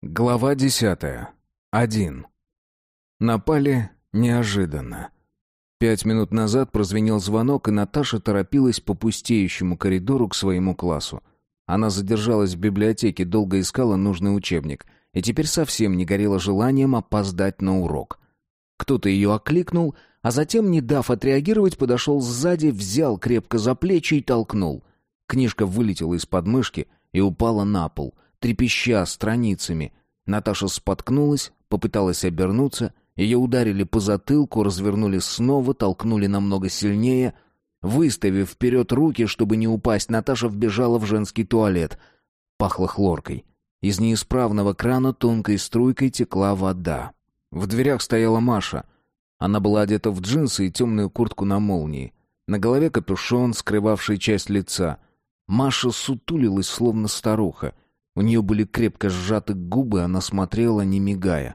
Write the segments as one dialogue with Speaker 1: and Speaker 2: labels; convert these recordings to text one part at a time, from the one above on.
Speaker 1: Глава десятая. Один. Напали неожиданно. Пять минут назад прозвенел звонок, и Наташа торопилась по пустеющему коридору к своему классу. Она задержалась в библиотеке, долго искала нужный учебник, и теперь совсем не горела желанием опоздать на урок. Кто-то ее окликнул, а затем, не дав отреагировать, подошел сзади, взял крепко за плечи и толкнул. Книжка вылетела из подмышки и упала на пол — трепеща страницами. Наташа споткнулась, попыталась обернуться, ее ударили по затылку, развернули снова, толкнули намного сильнее. Выставив вперед руки, чтобы не упасть, Наташа вбежала в женский туалет. Пахло хлоркой. Из неисправного крана тонкой струйкой текла вода. В дверях стояла Маша. Она была одета в джинсы и темную куртку на молнии. На голове капюшон, скрывавший часть лица. Маша сутулилась, словно старуха — у нее были крепко сжаты губы, она смотрела, не мигая.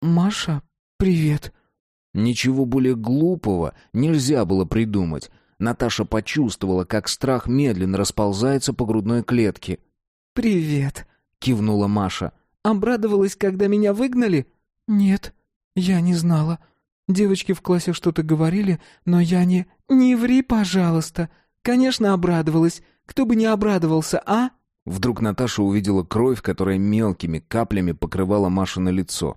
Speaker 2: «Маша, привет».
Speaker 1: Ничего более глупого нельзя было придумать. Наташа почувствовала, как страх медленно расползается по грудной клетке.
Speaker 2: «Привет», —
Speaker 1: кивнула Маша.
Speaker 2: «Обрадовалась, когда меня выгнали?» «Нет, я не знала. Девочки в классе что-то говорили, но я не...» «Не ври, пожалуйста. Конечно, обрадовалась. Кто бы не обрадовался, а?»
Speaker 1: Вдруг Наташа увидела кровь, которая мелкими каплями покрывала Машино лицо.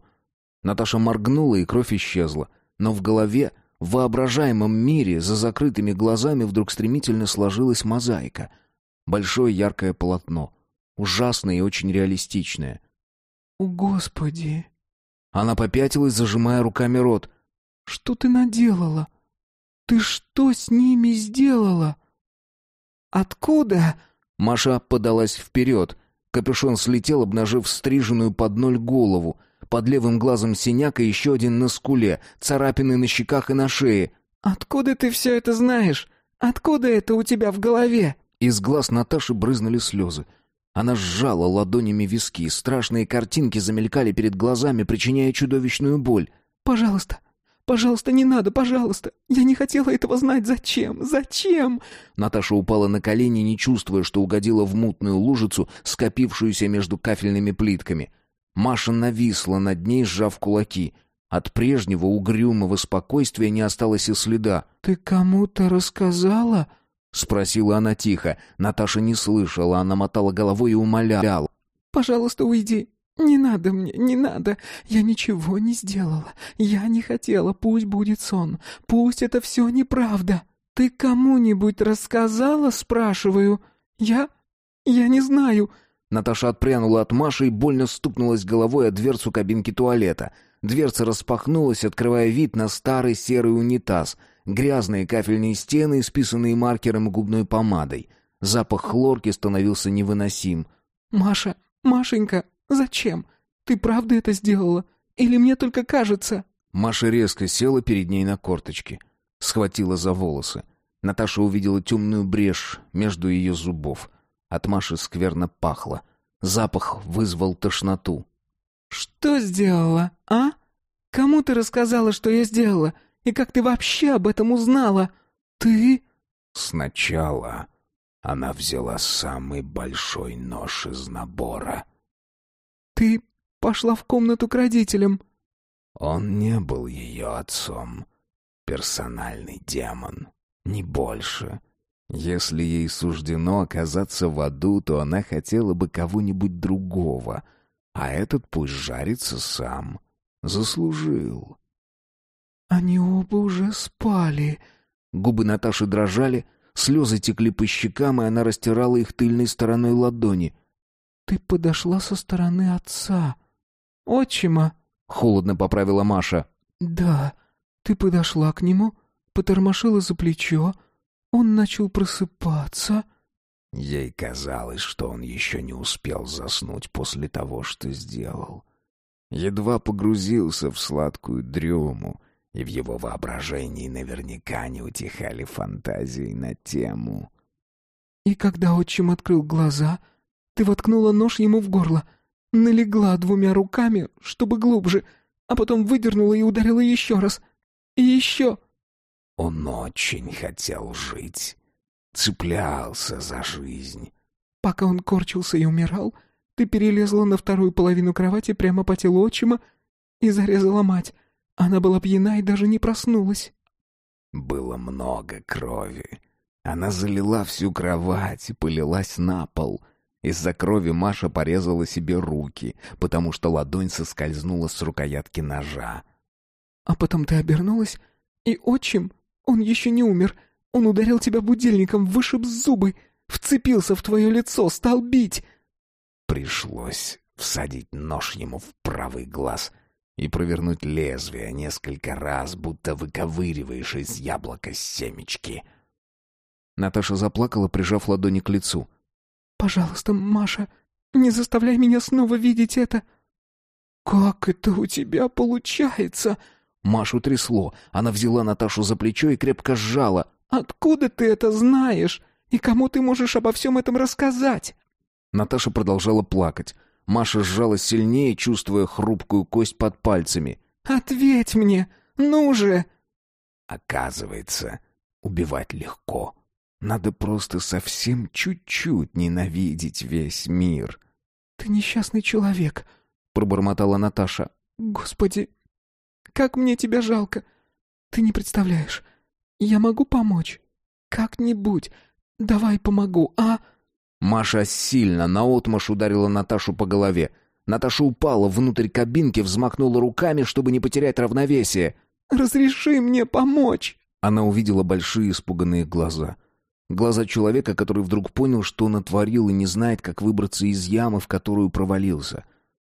Speaker 1: Наташа моргнула, и кровь исчезла. Но в голове, в воображаемом мире, за закрытыми глазами вдруг стремительно сложилась мозаика. Большое яркое полотно. Ужасное и очень реалистичное.
Speaker 2: «О, Господи!»
Speaker 1: Она попятилась, зажимая руками рот.
Speaker 2: «Что ты наделала? Ты что с ними сделала?» «Откуда?»
Speaker 1: Маша подалась вперед. Капюшон слетел, обнажив стриженную под ноль голову. Под левым глазом синяк и еще один на скуле, царапины на щеках и на шее.
Speaker 2: «Откуда ты все это знаешь? Откуда это у тебя в голове?»
Speaker 1: Из глаз Наташи брызнули слезы. Она сжала ладонями виски, страшные картинки замелькали перед глазами, причиняя чудовищную боль.
Speaker 2: «Пожалуйста, Пожалуйста, не надо, пожалуйста. Я не хотела этого знать. Зачем? Зачем?
Speaker 1: Наташа упала на колени, не чувствуя, что угодила в мутную лужицу, скопившуюся между кафельными плитками. Маша нависла над ней, сжав кулаки. От прежнего угрюмого спокойствия не осталось и следа.
Speaker 2: Ты кому-то рассказала?
Speaker 1: спросила она тихо. Наташа не слышала, она мотала головой и умоляла:
Speaker 2: "Пожалуйста, уйди. «Не надо мне, не надо. Я ничего не сделала. Я не хотела. Пусть будет сон. Пусть это все неправда. Ты кому-нибудь рассказала, спрашиваю? Я... я не знаю».
Speaker 1: Наташа отпрянула от Маши и больно стукнулась головой о дверцу кабинки туалета. Дверца распахнулась, открывая вид на старый серый унитаз, грязные кафельные стены, исписанные маркером и губной помадой. Запах хлорки становился невыносим.
Speaker 2: «Маша, Машенька, «Зачем? Ты правда это сделала? Или мне только кажется?»
Speaker 1: Маша резко села перед ней на корточки. Схватила за волосы. Наташа увидела темную брешь между ее зубов. От Маши скверно пахло. Запах вызвал тошноту.
Speaker 2: «Что сделала, а? Кому ты рассказала, что я сделала? И как ты вообще об этом узнала? Ты...»
Speaker 3: «Сначала она взяла самый большой нож из набора»,
Speaker 2: «Ты пошла в комнату к родителям».
Speaker 3: Он не был ее отцом. Персональный демон, не больше. Если ей суждено оказаться в аду, то она хотела бы кого-нибудь другого, а этот пусть жарится сам. Заслужил.
Speaker 2: «Они оба уже спали».
Speaker 1: Губы Наташи дрожали, слезы текли по щекам, и она растирала их тыльной стороной ладони.
Speaker 2: «Ты подошла со стороны отца. Отчима», —
Speaker 1: холодно поправила Маша.
Speaker 2: «Да, ты подошла к нему, потормошила за плечо. Он начал просыпаться».
Speaker 3: Ей казалось, что он еще не успел заснуть после того, что сделал. Едва погрузился в сладкую дрему, и в его воображении наверняка не утихали фантазии на тему.
Speaker 2: «И когда отчим открыл глаза, ты воткнула нож ему в горло, налегла двумя руками, чтобы глубже, а потом выдернула и ударила еще раз. И еще.
Speaker 3: Он очень хотел жить, цеплялся за жизнь.
Speaker 2: Пока он корчился и умирал, Ты перелезла на вторую половину кровати прямо по телу отчима и зарезала мать. Она была пьяна и даже не проснулась.
Speaker 3: Было много крови. Она залила всю кровать и полилась на пол. Из-за крови Маша порезала себе руки, потому что ладонь соскользнула с рукоятки ножа.
Speaker 2: А потом ты обернулась, и отчим, он еще не умер, он ударил тебя будильником, вышиб зубы, вцепился в твое лицо, стал бить.
Speaker 3: Пришлось всадить нож ему в правый глаз и провернуть лезвие несколько раз, будто выковыриваешь из яблока семечки.
Speaker 1: Наташа заплакала, прижав ладони к лицу.
Speaker 2: «Пожалуйста, Маша, не заставляй меня снова видеть это!» «Как это у тебя получается?»
Speaker 1: Машу трясло. Она взяла Наташу за плечо и крепко сжала.
Speaker 2: «Откуда ты это знаешь? И кому ты можешь обо всем этом рассказать?»
Speaker 1: Наташа продолжала плакать. Маша сжалась сильнее, чувствуя хрупкую кость под пальцами.
Speaker 2: «Ответь мне! Ну же!»
Speaker 3: Оказывается, убивать легко. Надо просто совсем чуть-чуть ненавидеть весь мир.
Speaker 2: «Ты несчастный человек», —
Speaker 1: пробормотала Наташа.
Speaker 2: «Господи, как мне тебя жалко! Ты не представляешь. Я могу помочь? Как-нибудь. Давай помогу, а?»
Speaker 1: Маша сильно наотмашь ударила Наташу по голове. Наташа упала внутрь кабинки, взмахнула руками, чтобы не потерять равновесие.
Speaker 2: «Разреши мне помочь!»
Speaker 1: Она увидела большие испуганные глаза. Глаза человека, который вдруг понял, что натворил и не знает, как выбраться из ямы, в которую провалился.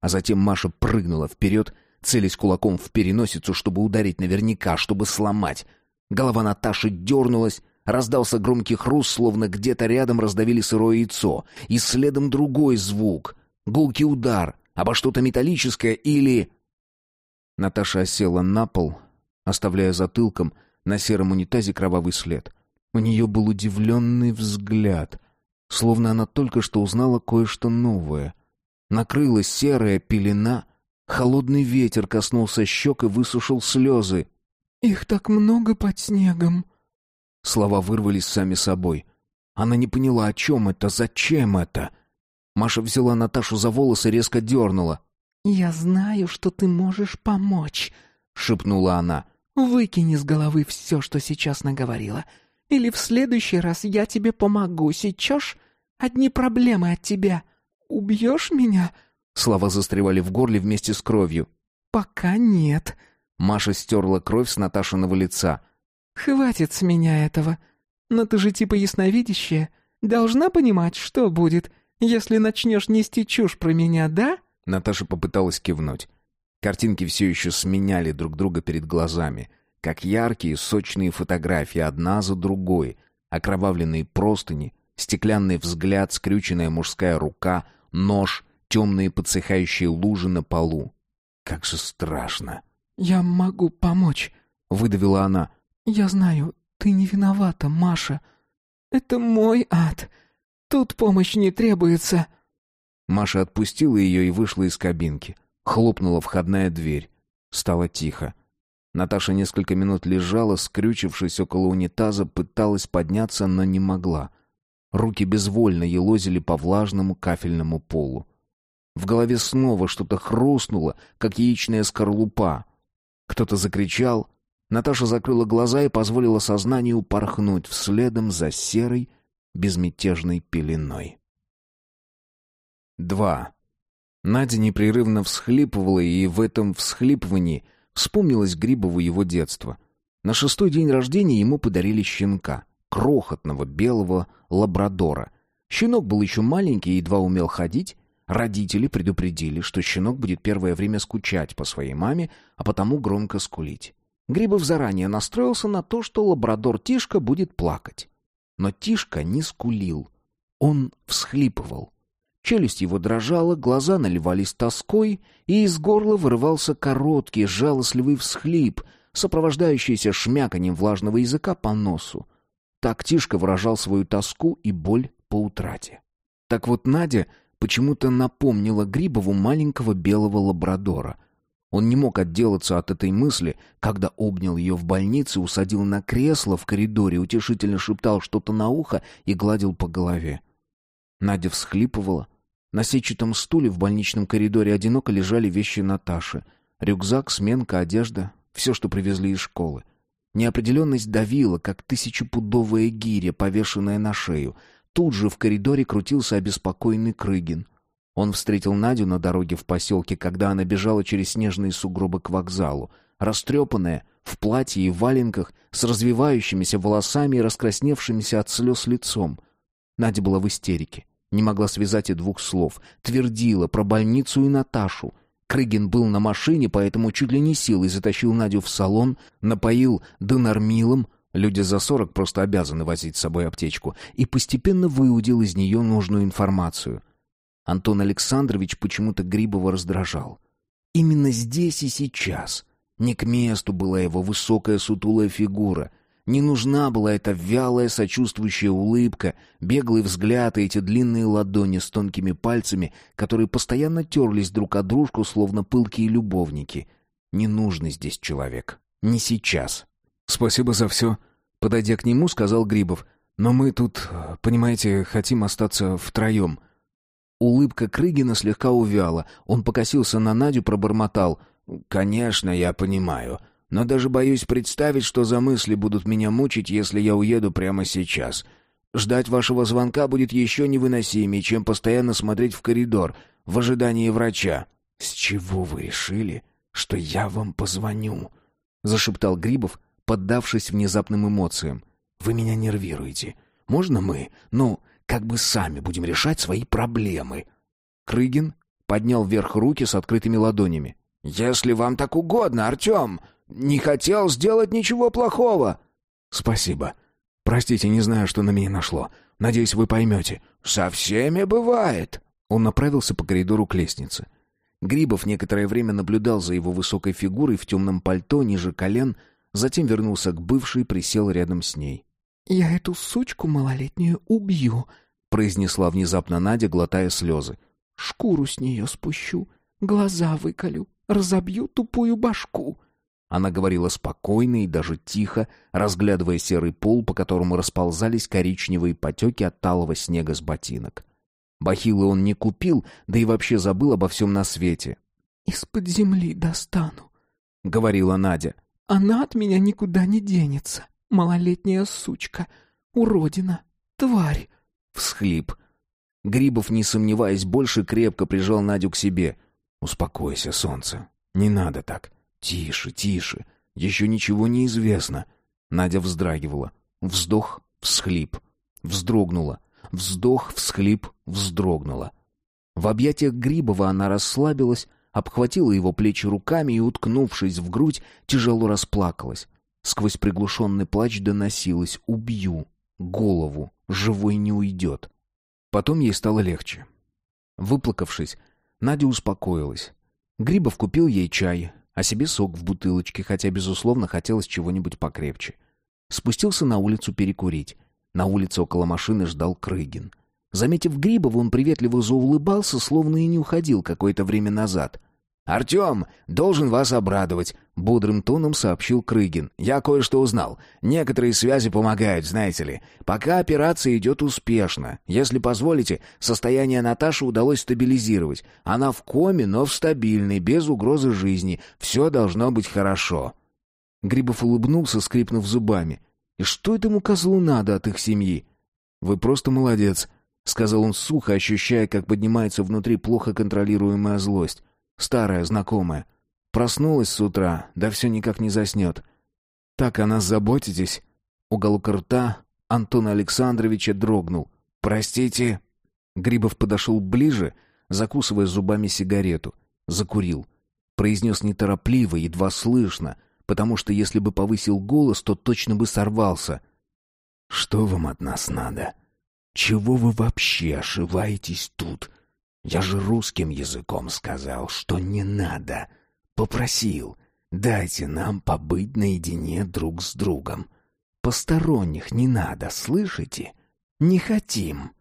Speaker 1: А затем Маша прыгнула вперед, целясь кулаком в переносицу, чтобы ударить наверняка, чтобы сломать. Голова Наташи дернулась, Раздался громкий хруст, словно где-то рядом раздавили сырое яйцо, и следом другой звук. Гулкий удар, обо что-то металлическое или... Наташа осела на пол, оставляя затылком на сером унитазе кровавый след. У нее был удивленный взгляд, словно она только что узнала кое-что новое. Накрылась серая пелена, холодный ветер коснулся щек и высушил слезы.
Speaker 2: «Их так много под снегом»,
Speaker 1: Слова вырвались сами собой. Она не поняла, о чем это, зачем это. Маша взяла Наташу за волосы и резко дернула.
Speaker 2: «Я знаю, что ты можешь помочь», — шепнула она. «Выкини с головы все, что сейчас наговорила. Или в следующий раз я тебе помогу, сечешь? Одни проблемы от тебя. Убьешь меня?»
Speaker 1: Слова застревали в горле вместе с кровью.
Speaker 2: «Пока нет».
Speaker 1: Маша стерла кровь с Наташиного лица.
Speaker 2: «Хватит с меня этого. Но ты же типа ясновидящая. Должна понимать, что будет, если начнешь нести чушь про меня, да?»
Speaker 1: Наташа попыталась кивнуть. Картинки все еще сменяли друг друга перед глазами, как яркие, сочные фотографии, одна за другой, окровавленные простыни, стеклянный взгляд, скрюченная мужская рука, нож, темные подсыхающие лужи на полу. Как же страшно.
Speaker 2: «Я могу помочь», — выдавила она. «Я знаю, ты не виновата, Маша. Это мой ад. Тут помощь не требуется».
Speaker 1: Маша отпустила ее и вышла из кабинки. Хлопнула входная дверь. Стало тихо. Наташа несколько минут лежала, скрючившись около унитаза, пыталась подняться, но не могла. Руки безвольно елозили по влажному кафельному полу. В голове снова что-то хрустнуло, как яичная скорлупа. Кто-то закричал, Наташа закрыла глаза и позволила сознанию упорхнуть вследом за серой, безмятежной пеленой. Два. Надя непрерывно всхлипывала, и в этом всхлипывании вспомнилось Грибову его детство. На шестой день рождения ему подарили щенка, крохотного белого лабрадора. Щенок был еще маленький и едва умел ходить. Родители предупредили, что щенок будет первое время скучать по своей маме, а потому громко скулить. Грибов заранее настроился на то, что лабрадор Тишка будет плакать. Но Тишка не скулил. Он всхлипывал. Челюсть его дрожала, глаза наливались тоской, и из горла вырывался короткий, жалостливый всхлип, сопровождающийся шмяканием влажного языка по носу. Так Тишка выражал свою тоску и боль по утрате. Так вот Надя почему-то напомнила Грибову маленького белого лабрадора — он не мог отделаться от этой мысли, когда обнял ее в больнице, усадил на кресло в коридоре, утешительно шептал что-то на ухо и гладил по голове. Надя всхлипывала, На сетчатом стуле в больничном коридоре одиноко лежали вещи Наташи. Рюкзак, сменка, одежда. Все, что привезли из школы. Неопределенность давила, как тысячепудовая гиря, повешенная на шею. Тут же в коридоре крутился обеспокоенный Крыгин. Он встретил Надю на дороге в поселке, когда она бежала через снежные сугробы к вокзалу. Растрепанная, в платье и валенках, с развивающимися волосами и раскрасневшимися от слез лицом. Надя была в истерике. Не могла связать и двух слов. Твердила про больницу и Наташу. Крыгин был на машине, поэтому чуть ли не силой затащил Надю в салон, напоил донормилом, люди за сорок просто обязаны возить с собой аптечку, и постепенно выудил из нее нужную информацию. Антон Александрович почему-то Грибова раздражал. Именно здесь и сейчас. Не к месту была его высокая сутулая фигура — не нужна была эта вялая, сочувствующая улыбка, беглый взгляд и эти длинные ладони с тонкими пальцами, которые постоянно терлись друг о дружку, словно пылкие любовники. Не нужный здесь человек. Не сейчас.
Speaker 3: «Спасибо за все», — подойдя к нему, сказал Грибов. «Но мы тут, понимаете, хотим остаться втроем».
Speaker 1: Улыбка Крыгина слегка увяла. Он покосился на Надю, пробормотал. «Конечно, я понимаю но даже боюсь представить, что за мысли будут меня мучить, если я уеду прямо сейчас. Ждать вашего звонка будет еще невыносимее, чем постоянно смотреть в коридор в ожидании врача.
Speaker 3: С чего вы решили, что я вам позвоню?
Speaker 1: зашептал Грибов, поддавшись внезапным эмоциям. Вы меня нервируете. Можно мы, ну, как бы сами будем решать свои проблемы? Крыгин поднял вверх руки с открытыми ладонями. Если вам так угодно, Артем, не хотел сделать ничего плохого».
Speaker 3: «Спасибо. Простите, не знаю, что на меня нашло. Надеюсь, вы поймете».
Speaker 1: «Со всеми бывает».
Speaker 3: Он направился по коридору к лестнице.
Speaker 1: Грибов некоторое время наблюдал за его высокой фигурой в темном пальто ниже колен, затем вернулся к бывшей, присел рядом с ней.
Speaker 2: «Я эту сучку малолетнюю убью», — произнесла внезапно Надя, глотая слезы. «Шкуру с нее спущу, глаза выколю, разобью тупую башку».
Speaker 1: Она говорила спокойно и даже тихо, разглядывая серый пол, по которому расползались коричневые потеки от талого снега с ботинок. Бахилы он не купил, да и вообще забыл обо всем на свете.
Speaker 2: «Из-под земли достану», —
Speaker 1: говорила Надя.
Speaker 2: «Она от меня никуда не денется. Малолетняя сучка. Уродина. Тварь».
Speaker 1: Всхлип. Грибов, не сомневаясь, больше крепко прижал Надю к себе.
Speaker 3: «Успокойся, солнце. Не надо так. «Тише, тише. Еще ничего не известно».
Speaker 1: Надя вздрагивала. Вздох, всхлип. Вздрогнула. Вздох, всхлип, вздрогнула. В объятиях Грибова она расслабилась, обхватила его плечи руками и, уткнувшись в грудь, тяжело расплакалась. Сквозь приглушенный плач доносилось «убью», «голову», «живой не уйдет». Потом ей стало легче. Выплакавшись, Надя успокоилась. Грибов купил ей чай, а себе сок в бутылочке, хотя, безусловно, хотелось чего-нибудь покрепче. Спустился на улицу перекурить. На улице около машины ждал Крыгин. Заметив Грибова, он приветливо заулыбался, словно и не уходил какое-то время назад — «Артем, должен вас обрадовать», — бодрым тоном сообщил Крыгин. «Я кое-что узнал. Некоторые связи помогают, знаете ли. Пока операция идет успешно. Если позволите, состояние Наташи удалось стабилизировать. Она в коме, но в стабильной, без угрозы жизни. Все должно быть хорошо». Грибов улыбнулся, скрипнув зубами. «И что этому козлу надо от их семьи?»
Speaker 3: «Вы просто молодец», — сказал он сухо, ощущая, как поднимается внутри плохо контролируемая злость. Старая, знакомая. Проснулась с утра, да все никак не заснет. Так о нас заботитесь?» Уголок рта Антона Александровича дрогнул. «Простите?» Грибов подошел ближе, закусывая зубами сигарету. Закурил. Произнес неторопливо, едва слышно, потому что если бы повысил голос, то точно бы сорвался. «Что вам от нас надо? Чего вы вообще ошиваетесь тут? Я же русским языком сказал, что не надо. Попросил, дайте нам побыть наедине друг с другом. Посторонних не надо, слышите? Не хотим.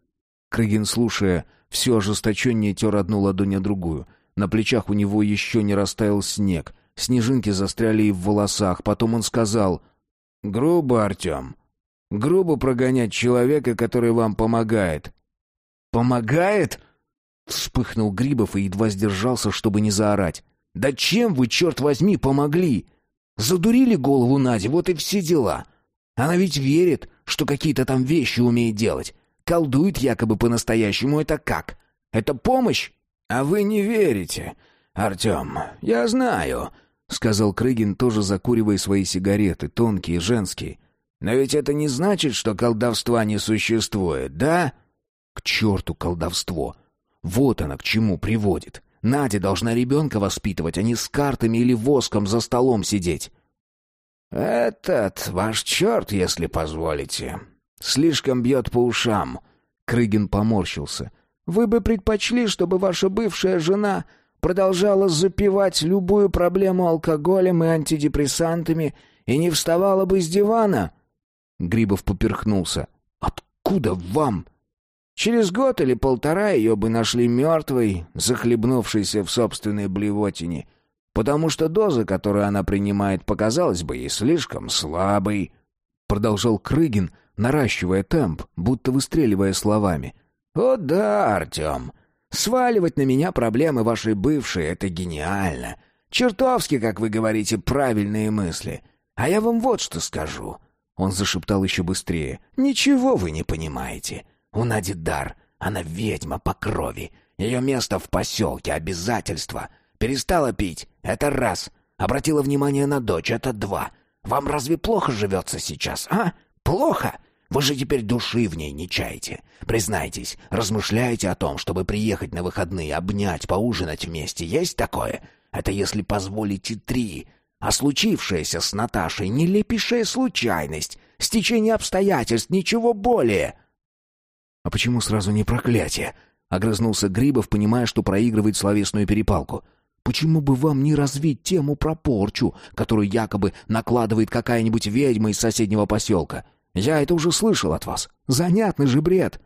Speaker 1: Крыгин, слушая, все ожесточеннее тер одну ладонь о другую. На плечах у него еще не растаял снег. Снежинки застряли и в волосах. Потом он сказал... «Грубо, Артем. Грубо прогонять человека, который вам помогает».
Speaker 3: «Помогает?»
Speaker 1: Вспыхнул Грибов и едва сдержался, чтобы не заорать. «Да чем вы, черт возьми, помогли? Задурили голову Наде, вот и все дела. Она ведь верит, что какие-то там вещи умеет делать. Колдует якобы по-настоящему. Это как? Это помощь? А вы не верите, Артем. Я знаю», — сказал Крыгин, тоже закуривая свои сигареты, тонкие, женские. «Но ведь это не значит, что колдовства не существует, да?» «К черту колдовство! Вот она к чему приводит. Надя должна ребенка воспитывать, а не с картами или воском за столом сидеть. «Этот ваш черт, если позволите. Слишком бьет по ушам». Крыгин поморщился. «Вы бы предпочли, чтобы ваша бывшая жена продолжала запивать любую проблему алкоголем и антидепрессантами и не вставала бы с дивана?» Грибов поперхнулся. «Откуда вам?» Через год или полтора ее бы нашли мертвой, захлебнувшейся в собственной блевотине, потому что доза, которую она принимает, показалась бы ей слишком слабой. Продолжал Крыгин, наращивая темп, будто выстреливая словами. «О да, Артем, сваливать на меня проблемы вашей бывшей — это гениально. Чертовски, как вы говорите, правильные мысли. А я вам вот что скажу». Он зашептал еще быстрее. «Ничего вы не понимаете. У Нади дар. Она ведьма по крови. Ее место в поселке, обязательства. Перестала пить. Это раз. Обратила внимание на дочь. Это два. Вам разве плохо живется сейчас, а? Плохо? Вы же теперь души в ней не чаете. Признайтесь, размышляете о том, чтобы приехать на выходные, обнять, поужинать вместе. Есть такое? Это если позволите три. А случившееся с Наташей нелепейшая случайность, стечение обстоятельств, ничего более. «А почему сразу не проклятие?» — огрызнулся Грибов, понимая, что проигрывает словесную перепалку. «Почему бы вам не развить тему про порчу, которую якобы накладывает какая-нибудь ведьма из соседнего поселка? Я это уже слышал от вас. Занятный же бред!»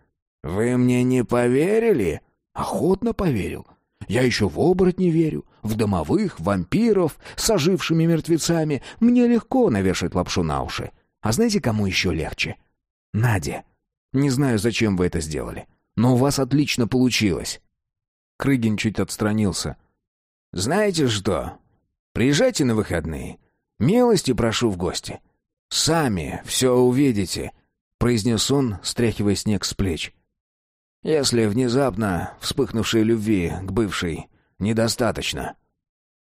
Speaker 1: «Вы мне не поверили?» «Охотно поверил. Я еще в оборотни верю, в домовых, вампиров с ожившими мертвецами. Мне легко навешать лапшу на уши. А знаете, кому еще легче? Наде. Не знаю, зачем вы это сделали, но у вас отлично получилось». Крыгин чуть отстранился. «Знаете что? Приезжайте на выходные. Милости прошу в гости. Сами все увидите», — произнес он, стряхивая снег с плеч. «Если внезапно вспыхнувшей любви к бывшей недостаточно».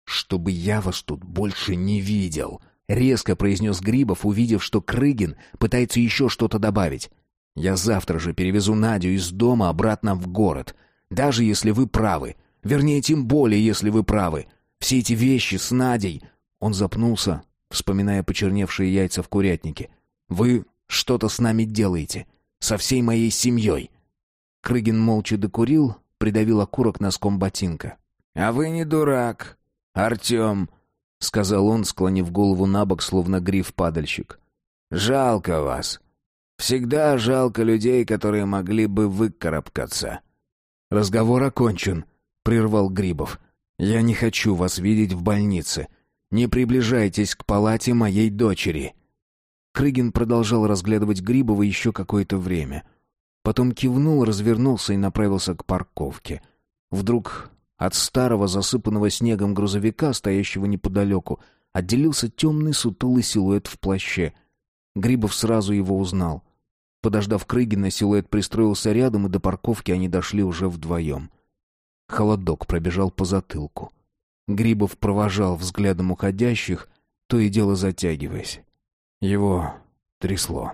Speaker 1: «Чтобы я вас тут больше не видел», — резко произнес Грибов, увидев, что Крыгин пытается еще что-то добавить. Я завтра же перевезу Надю из дома обратно в город. Даже если вы правы. Вернее, тем более, если вы правы. Все эти вещи с Надей...» Он запнулся, вспоминая почерневшие яйца в курятнике. «Вы что-то с нами делаете. Со всей моей семьей». Крыгин молча докурил, придавил окурок носком ботинка. «А вы не дурак, Артем», — сказал он, склонив голову на бок, словно гриф-падальщик. «Жалко вас. Всегда жалко людей, которые могли бы выкарабкаться. Разговор окончен, прервал Грибов. Я не хочу вас видеть в больнице. Не приближайтесь к палате моей дочери. Крыгин продолжал разглядывать Грибова еще какое-то время. Потом кивнул, развернулся и направился к парковке. Вдруг от старого засыпанного снегом грузовика, стоящего неподалеку, отделился темный сутулый силуэт в плаще. Грибов сразу его узнал. Подождав Крыгина, силуэт пристроился рядом, и до парковки они дошли уже вдвоем. Холодок пробежал по затылку. Грибов провожал взглядом уходящих, то и дело затягиваясь. Его трясло.